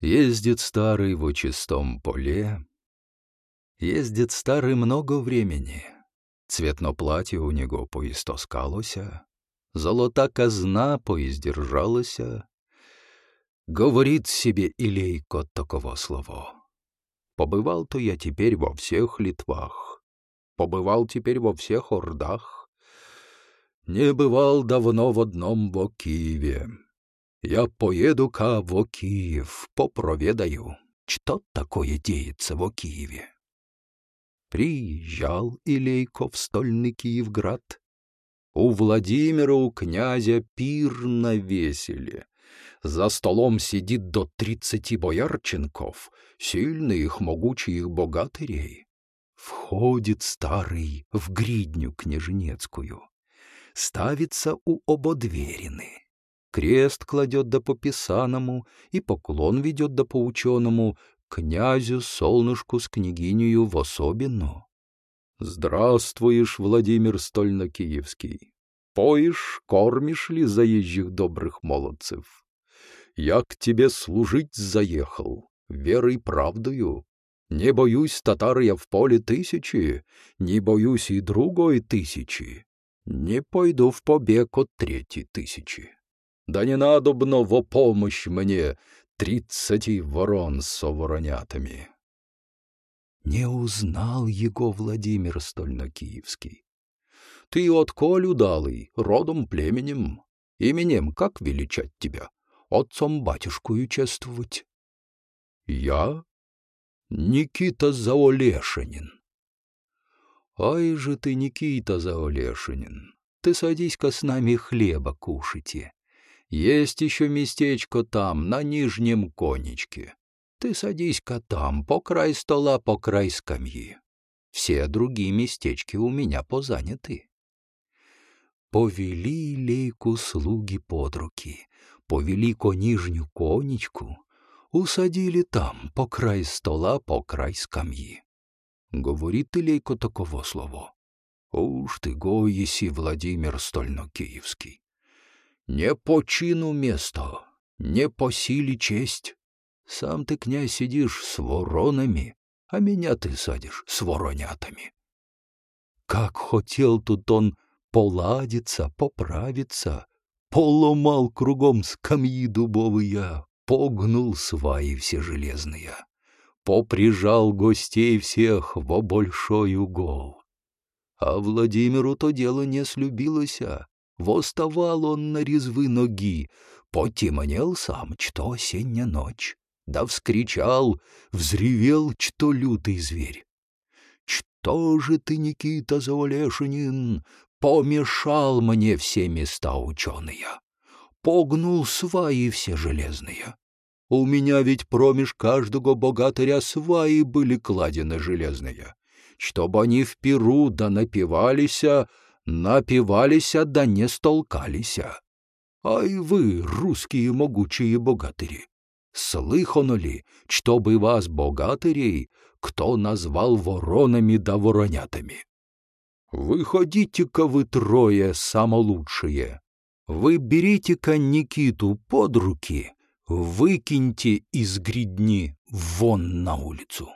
Ездит старый в чистом поле, Ездит старый много времени. Цветно платье у него поистоскалося, Золота казна поиздержалася. Говорит себе Илейко таково слово. Побывал-то я теперь во всех Литвах, Побывал теперь во всех Ордах, Не бывал давно в одном во Киеве. Я поеду-ка во Киев, попроведаю, что такое деется во Киеве. Приезжал Илейко в стольный Киевград. У Владимира, у князя пир навесили. За столом сидит до тридцати боярченков, сильных, могучих богатырей. Входит старый в гридню княжнецкую. Ставится у ободверины крест кладет да по писаному и поклон ведет да по ученому, князю солнышку с княгинею в особенно. Здравствуешь, Владимир Стольно-Киевский. Поишь, кормишь ли заезжих добрых молодцев? Я к тебе служить заехал, верой правдою. Не боюсь татар я в поле тысячи, не боюсь и другой тысячи. Не пойду в побег от третьей тысячи да не надобно во помощь мне тридцати ворон с воронятами. Не узнал его Владимир Стольно-Киевский. Ты отколь удалый, родом племенем, именем как величать тебя, отцом-батюшкою чествовать? Я Никита Заолешинин. Ай же ты, Никита Заолешинин, ты садись-ка с нами хлеба кушайте. Есть еще местечко там, на нижнем конечке. Ты садись-ка там, по край стола, по край скамьи. Все другие местечки у меня позаняты. Повели лейку слуги под руки, повели ко нижнюю конечку, усадили там, по край стола, по край скамьи. Говорит Илейко таково слово. Уж ты, го, еси Владимир Стольно-Киевский. Не по чину место, не по силе честь. Сам ты, князь, сидишь с воронами, а меня ты садишь с воронятами. Как хотел тут он поладиться, поправиться, поломал кругом скамьи дубовые, погнул сваи все железные, поприжал гостей всех во большой угол. А Владимиру то дело не слюбилося, Восставал он на резвы ноги, потемнел сам, что осенняя ночь. Да вскричал, взревел, что лютый зверь. «Что же ты, Никита Завалешинин, помешал мне все места ученые? Погнул сваи все железные. У меня ведь промеж каждого богатыря сваи были кладены железные, чтобы они в перу да напивалися, напивалися да не столкалися. Ай вы, русские могучие богатыри! Слыхано ли, чтобы вас, богатырей, кто назвал воронами да воронятами? Выходите-ка вы трое самолучшие. Вы берите-ка Никиту под руки, выкиньте из гридни вон на улицу.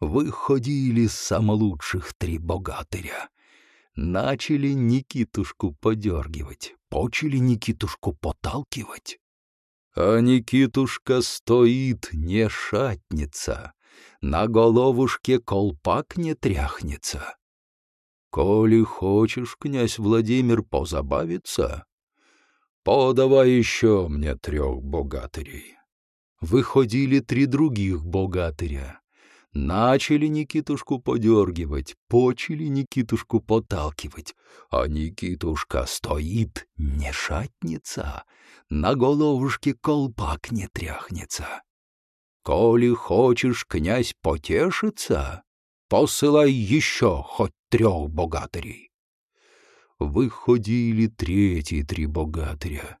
Выходили самолучших три богатыря, начали Никитушку подергивать, почали Никитушку поталкивать. А Никитушка стоит, не шатница, на головушке колпак не тряхнется. Коли хочешь, князь Владимир, позабавиться, подавай еще мне трех богатырей. Выходили три других богатыря, Начали Никитушку подергивать, почали Никитушку поталкивать, а Никитушка стоит, не шатница, на головушке колпак не тряхнется. Коли хочешь, князь, потешиться, посылай еще хоть трех богатырей. Выходили третьи три богатыря.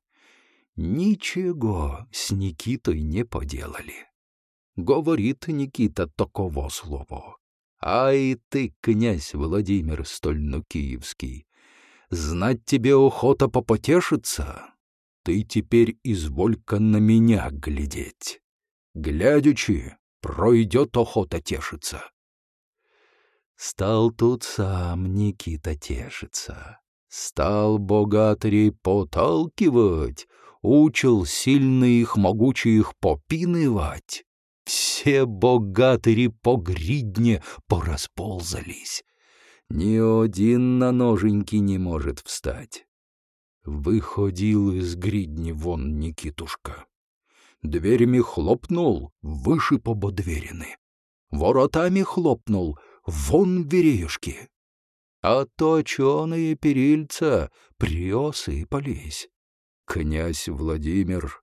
Ничего с Никитой не поделали говорит Никита таково слово. Ай ты, князь Владимир Стольно-Киевский, знать тебе охота попотешиться? Ты теперь изволь-ка на меня глядеть. Глядячи, пройдет охота тешиться. Стал тут сам Никита тешиться. Стал богатырей поталкивать, учил сильных могучих попинывать. Все богатыри по гридне порасползались. Ни один на ноженьки не может встать. Выходил из гридни вон Никитушка. Дверями хлопнул, выше пободверены. Воротами хлопнул, вон вереюшки. А точеные перильца приосыпались. Князь Владимир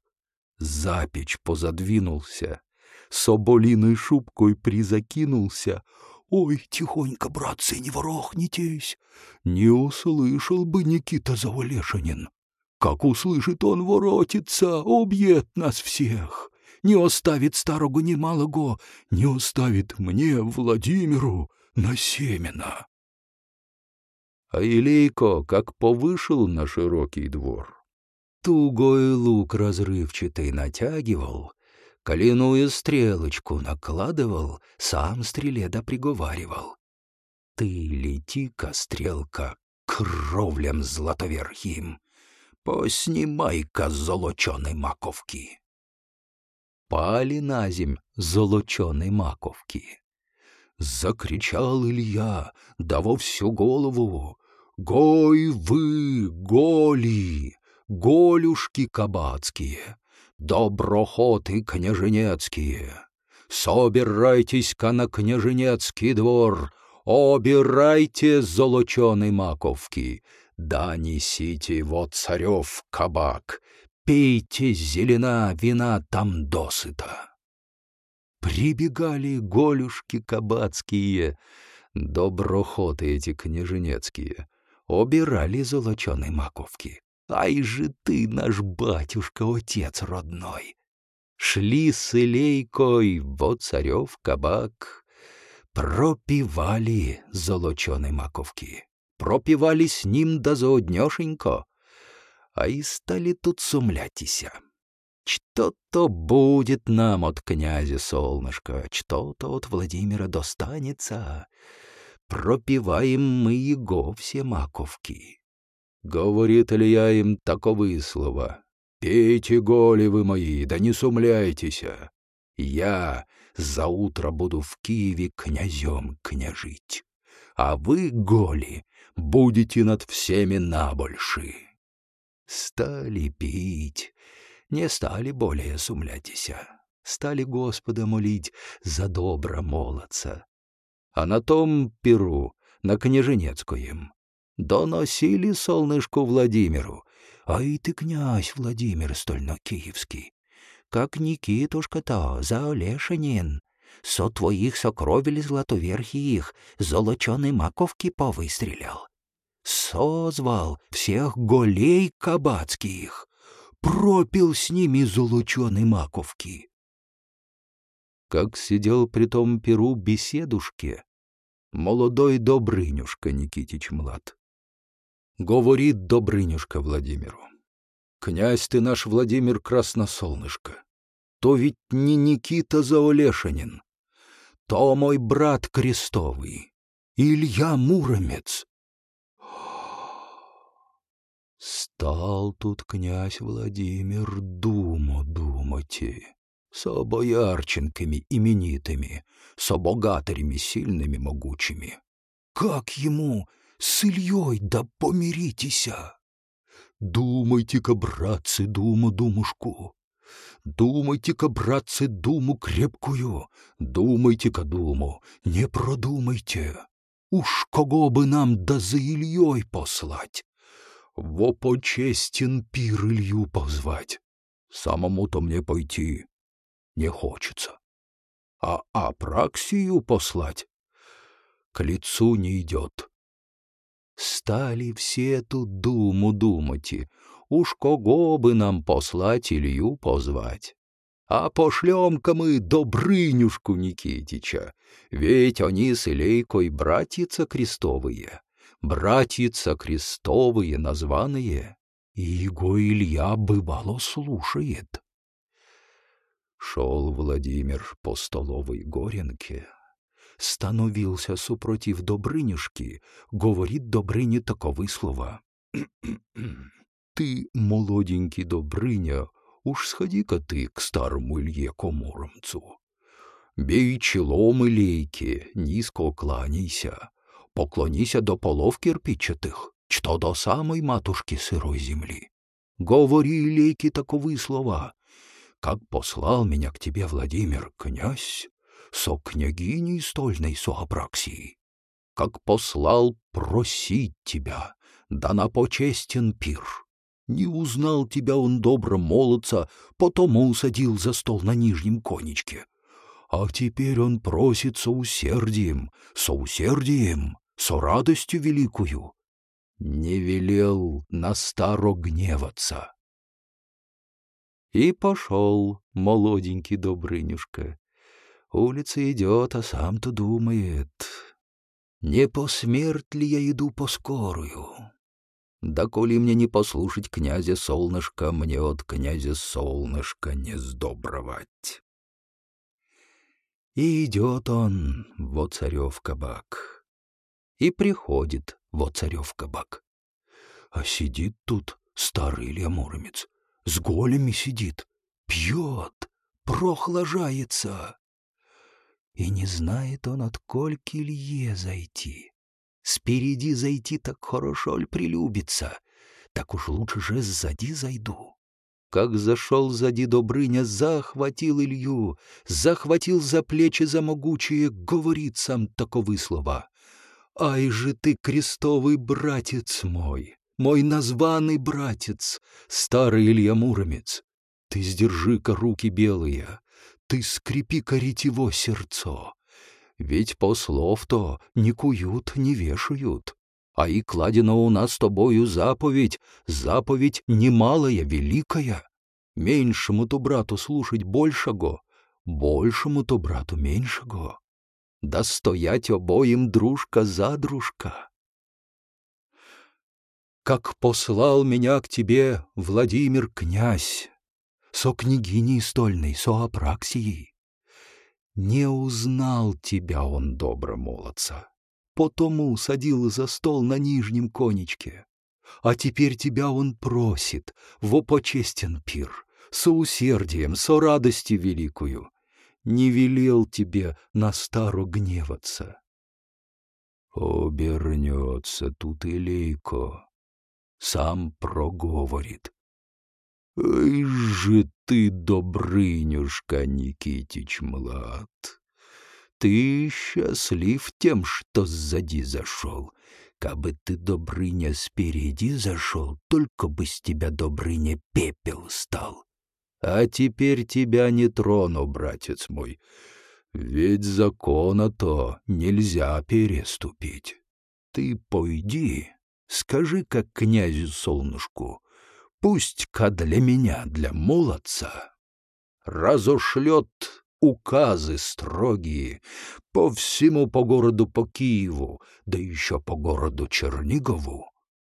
запечь позадвинулся, соболиной шубкой призакинулся. «Ой, тихонько, братцы, не ворохнитесь!» Не услышал бы Никита Завалешинин. Как услышит он, воротится, убьет нас всех. Не оставит старого немалого, не оставит мне, Владимиру, на семена. А Илейко как повышел на широкий двор, тугой лук разрывчатый натягивал, Калиную стрелочку накладывал, сам стреле да приговаривал. Ты лети-ка, стрелка, кровлям златоверхим, поснимай-ка золоченой маковки. Пали на земь золоченой маковки. Закричал Илья, да во всю голову. «Гой вы, голи, голюшки кабацкие!» Доброхоты княженецкие, собирайтесь-ка на княженецкий двор, обирайте золоченой маковки, да несите вот царев кабак, пейте зелена вина там досыта. Прибегали голюшки кабацкие, доброхоты эти княженецкие, обирали золоченой маковки. Ай же ты, наш батюшка, отец родной! Шли с Илейкой во царев кабак, пропивали золоченой маковки, пропивали с ним до заоднешенько, а и стали тут сумлятися. Что-то будет нам от князя солнышко, что-то от Владимира достанется. Пропиваем мы его все маковки. Говорит Илья им таковые слова. «Пейте голи вы мои, да не сумляйтесь. Я за утро буду в Киеве князем княжить, а вы, голи, будете над всеми набольши». Стали пить, не стали более сумлятися, стали Господа молить за добро молодца. А на том перу, на княженецкоем, Доносили солнышку Владимиру. А и ты, князь Владимир Стольно-Киевский, как Никитушка-то, заолешенин, со твоих сокровель златоверхих золоченой маковки повыстрелял. Созвал всех голей кабацких, пропил с ними золоченой маковки. Как сидел при том перу беседушке, молодой Добрынюшка Никитич Млад. Говорит Добрынюшка Владимиру. «Князь ты наш Владимир Красносолнышко, то ведь не Никита Заолешинин, то мой брат крестовый, Илья Муромец». Стал тут князь Владимир думу думать, со боярченками именитыми, со богатырями сильными могучими. Как ему с Ильей да помиритеся. Думайте-ка, братцы, думу думушку. Думайте-ка, братцы, думу крепкую. Думайте-ка, думу, не продумайте. Уж кого бы нам да за Ильей послать? Во почестен пир Илью позвать. Самому-то мне пойти не хочется. А Апраксию послать к лицу не идет. Стали все тут думу думать, уж кого бы нам послать Илью позвать. А пошлем-ка мы Добрынюшку Никитича, ведь они с Илейкой братьица крестовые, братьица крестовые названные, и его Илья бывало слушает. Шел Владимир по столовой горенке, становился супротив Добрынюшки, говорит Добрыне таковы слова. «Ты, молоденький Добрыня, уж сходи-ка ты к старому Илье Комуромцу. Бей челом Илейке, низко кланяйся, поклонися до полов кирпичатых, что до самой матушки сырой земли. Говори Илейке таковы слова. Как послал меня к тебе Владимир, князь, со княгиней стольной Суапраксии, как послал просить тебя, да на почестен пир. Не узнал тебя он добро молодца, потому усадил за стол на нижнем конечке. А теперь он просит со усердием, со усердием, со радостью великую. Не велел на старо гневаться. И пошел молоденький Добрынюшка. Улица идет, а сам-то думает, не по смерть ли я иду по скорую? Да коли мне не послушать князя солнышка, мне от князя солнышка не сдобровать. И идет он во царев кабак. И приходит во царев кабак. А сидит тут старый Илья с голями сидит, пьет, прохлажается. И не знает он, от кольки Илье зайти. Спереди зайти так хорошо ль прилюбится, так уж лучше же сзади зайду. Как зашел сзади Добрыня, захватил Илью, захватил за плечи за могучие, говорит сам таковы слова. «Ай же ты, крестовый братец мой, мой названный братец, старый Илья Муромец, ты сдержи-ка руки белые, ты скрепи-ка ретево сердцо. Ведь послов-то не куют, не вешают. А и кладена у нас с тобою заповедь, заповедь немалая, великая. Меньшему-то брату слушать большего, большему-то брату меньшего. Да стоять обоим дружка за дружка. Как послал меня к тебе Владимир князь, со княгиней стольной, со Апраксией. Не узнал тебя он, добро молодца, потому садил за стол на нижнем конечке. А теперь тебя он просит, во почестен пир, со усердием, со радостью великую. Не велел тебе на стару гневаться. Обернется тут Илейко, сам проговорит. Ай же ты, Добрынюшка Никитич Млад! Ты счастлив тем, что сзади зашел. Кабы ты, Добрыня, спереди зашел, только бы с тебя, Добрыня, пепел стал. А теперь тебя не трону, братец мой, ведь закона-то нельзя переступить. Ты пойди, скажи, как князю солнышку, пусть-ка для меня, для молодца, разошлет указы строгие по всему по городу по Киеву, да еще по городу Чернигову,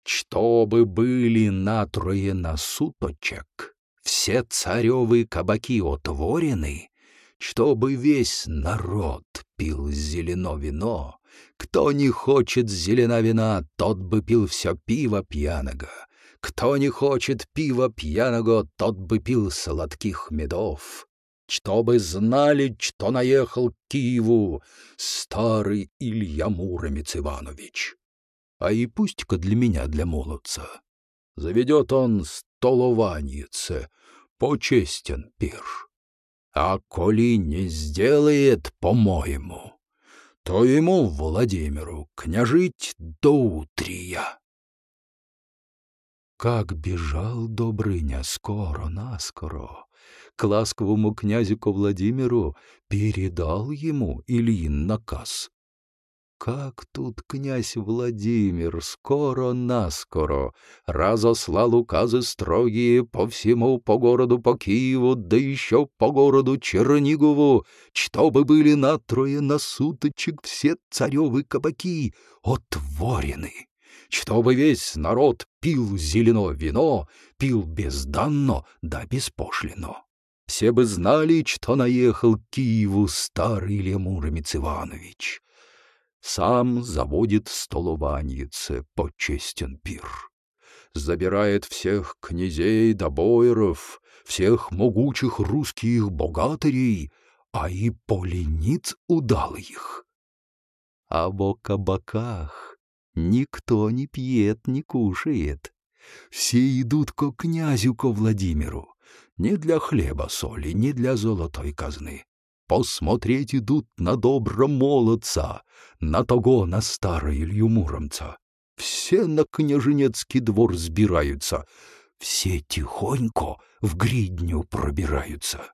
чтобы были на трое на суточек все царевы кабаки отворены, чтобы весь народ пил зелено вино. Кто не хочет зелена вина, тот бы пил все пиво пьяного, кто не хочет пива пьяного, тот бы пил сладких медов. Чтобы знали, что наехал к Киеву старый Илья Муромец Иванович. А и пусть-ка для меня, для молодца, заведет он столованице, почестен пир. А коли не сделает, по-моему, то ему, Владимиру, княжить до утрия. Как бежал Добрыня скоро-наскоро, к ласковому князику Владимиру передал ему Ильин наказ. Как тут князь Владимир скоро-наскоро разослал указы строгие по всему, по городу, по Киеву, да еще по городу Чернигову, чтобы были на трое на суточек все царевы кабаки отворены чтобы весь народ пил зелено вино, пил безданно да беспошлино. Все бы знали, что наехал к Киеву старый Лемуромец Иванович. Сам заводит столованице почестен пир. Забирает всех князей да боеров, всех могучих русских богатырей, а и полениц удал их. А в кабаках никто не пьет, не кушает. Все идут ко князю, ко Владимиру. Не для хлеба соли, не для золотой казны. Посмотреть идут на добро молодца, на того, на старого Илью Муромца. Все на княженецкий двор сбираются, все тихонько в гридню пробираются.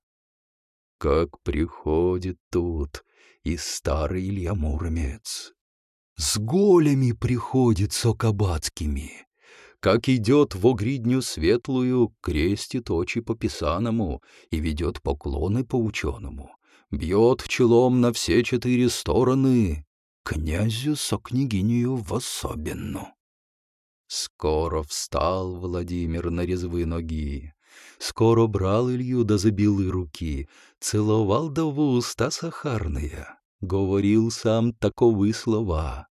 Как приходит тут и старый Илья Муромец. С голями приходит сокобацкими. Как идет в огридню светлую, крестит очи по писаному и ведет поклоны по ученому. Бьет челом на все четыре стороны, князю со княгинею в особенну. Скоро встал Владимир на резвы ноги, Скоро брал Илью до забилы руки, Целовал до в уста сахарные, Говорил сам таковы слова.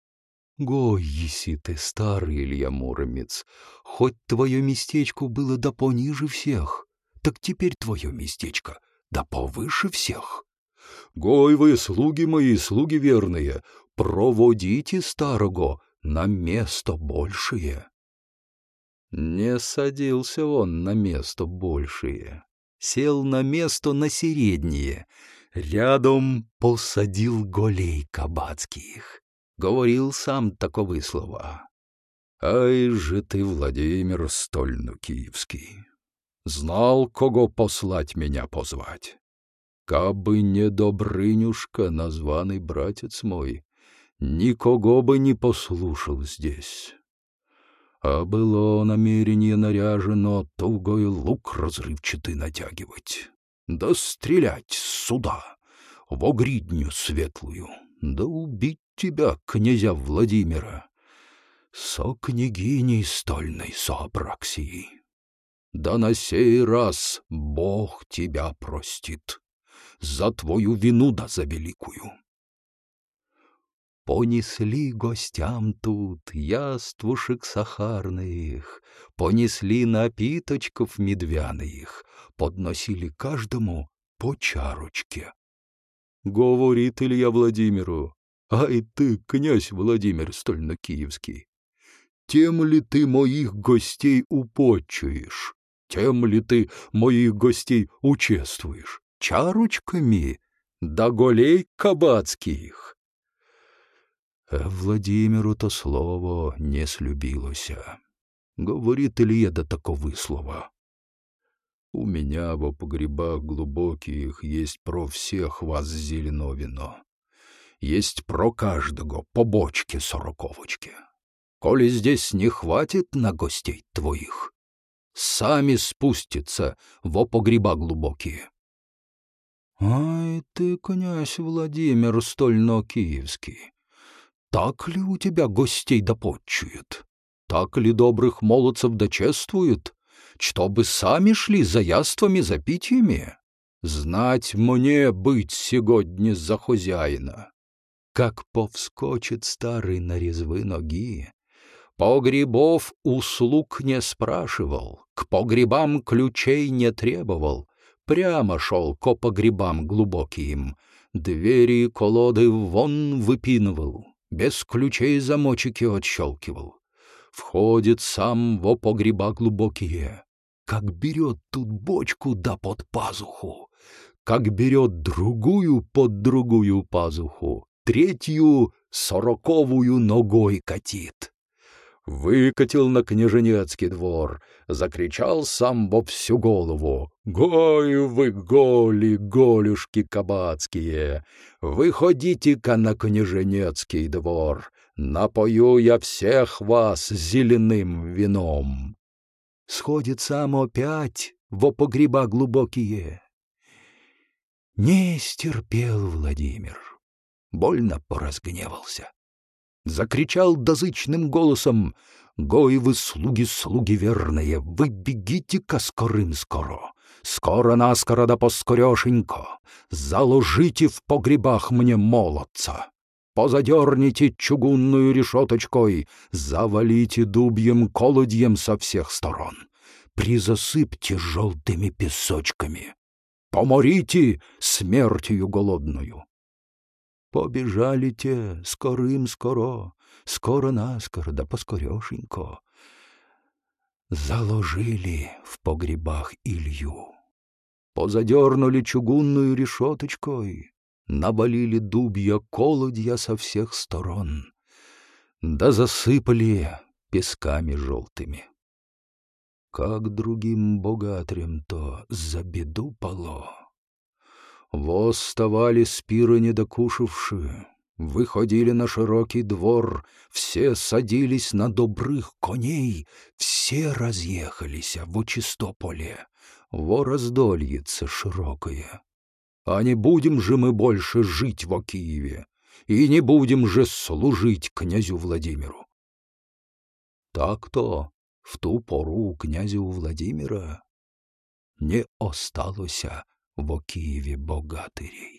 Гой, еси ты, старый Илья Муромец, Хоть твое местечко было да пониже всех, Так теперь твое местечко да повыше всех. Гой вы, слуги мои, слуги верные, Проводите старого на место большее. Не садился он на место большее, сел на место на среднее, рядом посадил голей кабацких. Говорил сам таковы слова. «Ай же ты, Владимир Стольно-Киевский, знал, кого послать меня позвать. Кабы не Добрынюшка, названный братец мой, никого бы не послушал здесь а было намерение наряжено тугой лук разрывчатый натягивать, да стрелять сюда, в огридню светлую, да убить тебя, князя Владимира, со княгиней стольной соапраксией. Да на сей раз Бог тебя простит за твою вину да за великую. Понесли гостям тут яствушек сахарных, Понесли напиточков медвяных, Подносили каждому по чарочке. Говорит Илья Владимиру, «Ай ты, князь Владимир Стольно-Киевский, тем ли ты моих гостей упочуешь, тем ли ты моих гостей учествуешь, чарочками да голей кабацких?» Владимиру то слово не слюбилося. Говорит Илья до таковы слова. У меня во погребах глубоких есть про всех вас зелено вино. Есть про каждого по бочке сороковочки. Коли здесь не хватит на гостей твоих, сами спустятся во погреба глубокие. Ай ты, князь Владимир Стольно-Киевский, так ли у тебя гостей допотчуют? Так ли добрых молодцев дочествуют? Чтобы сами шли за яствами, за питьями? Знать мне быть сегодня за хозяина. Как повскочит старый на резвы ноги. Погребов услуг не спрашивал, к погребам ключей не требовал, прямо шел ко погребам глубоким, двери и колоды вон выпинывал без ключей замочики отщелкивал. Входит сам во погреба глубокие, как берет тут бочку да под пазуху, как берет другую под другую пазуху, третью сороковую ногой катит выкатил на княженецкий двор, закричал сам во всю голову. «Гой вы, голи, голюшки кабацкие! Выходите-ка на княженецкий двор, напою я всех вас зеленым вином!» Сходит сам опять во погреба глубокие. Не стерпел Владимир, больно поразгневался. Закричал дозычным голосом «Гой вы, слуги, слуги верные, вы бегите-ка скорым скоро!» Скоро-наскоро да поскорешенько, Заложите в погребах мне молодца. Позадерните чугунную решеточкой, Завалите дубьем колодьем со всех сторон. Призасыпьте желтыми песочками. Поморите смертью голодную. Побежали те скорым-скоро, Скоро-наскоро да поскорешенько. Заложили в погребах Илью позадернули чугунную решеточкой, навалили дубья колодья со всех сторон, да засыпали песками желтыми. Как другим богатырям-то за беду пало. Восставали спиры недокушавшие, выходили на широкий двор, все садились на добрых коней, все разъехались в Очистополе, во раздольице широкое. А не будем же мы больше жить во Киеве, и не будем же служить князю Владимиру. Так-то в ту пору князю Владимира не осталося во Киеве богатырей.